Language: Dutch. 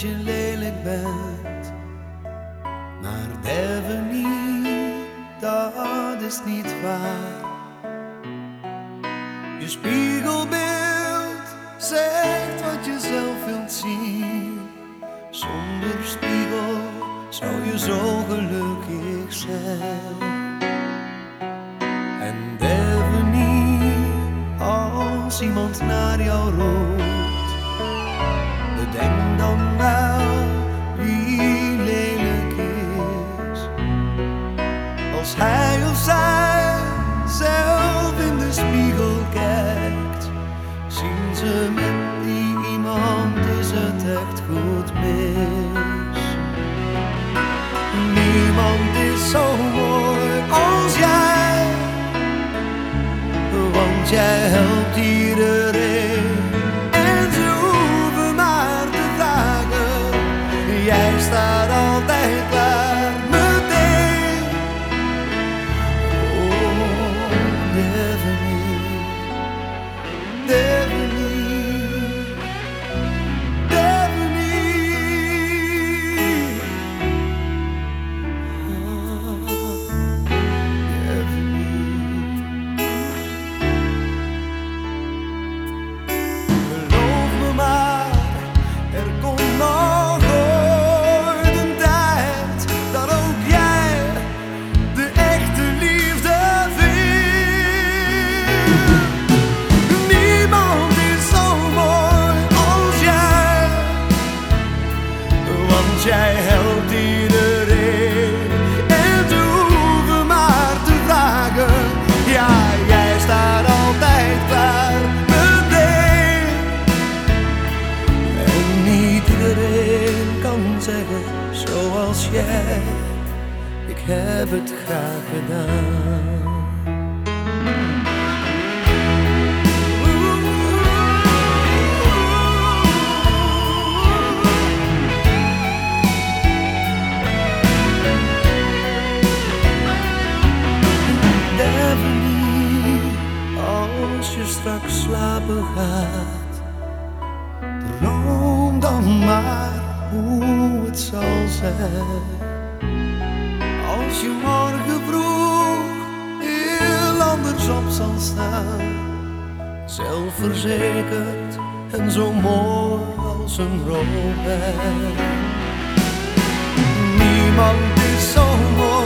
je lelijk bent, maar derven niet, dat is niet waar. Je spiegelbeeld zegt wat je zelf wilt zien. Zonder spiegel zou je zo gelukkig zijn. En derven niet, als iemand naar jou roept Bedenk dan wel wie lelijk is. Als hij of zij zelf in de spiegel kijkt, zien ze met die iemand is het echt goed mis. Niemand is zo jij, ik heb het graag gedaan. Als je straks slapen gaat. Droom dan maar hoe het zal zijn. Als je morgen vroeg heel anders op zal staan, zelfverzekerd en zo mooi als een rood. Niemand is zo mooi.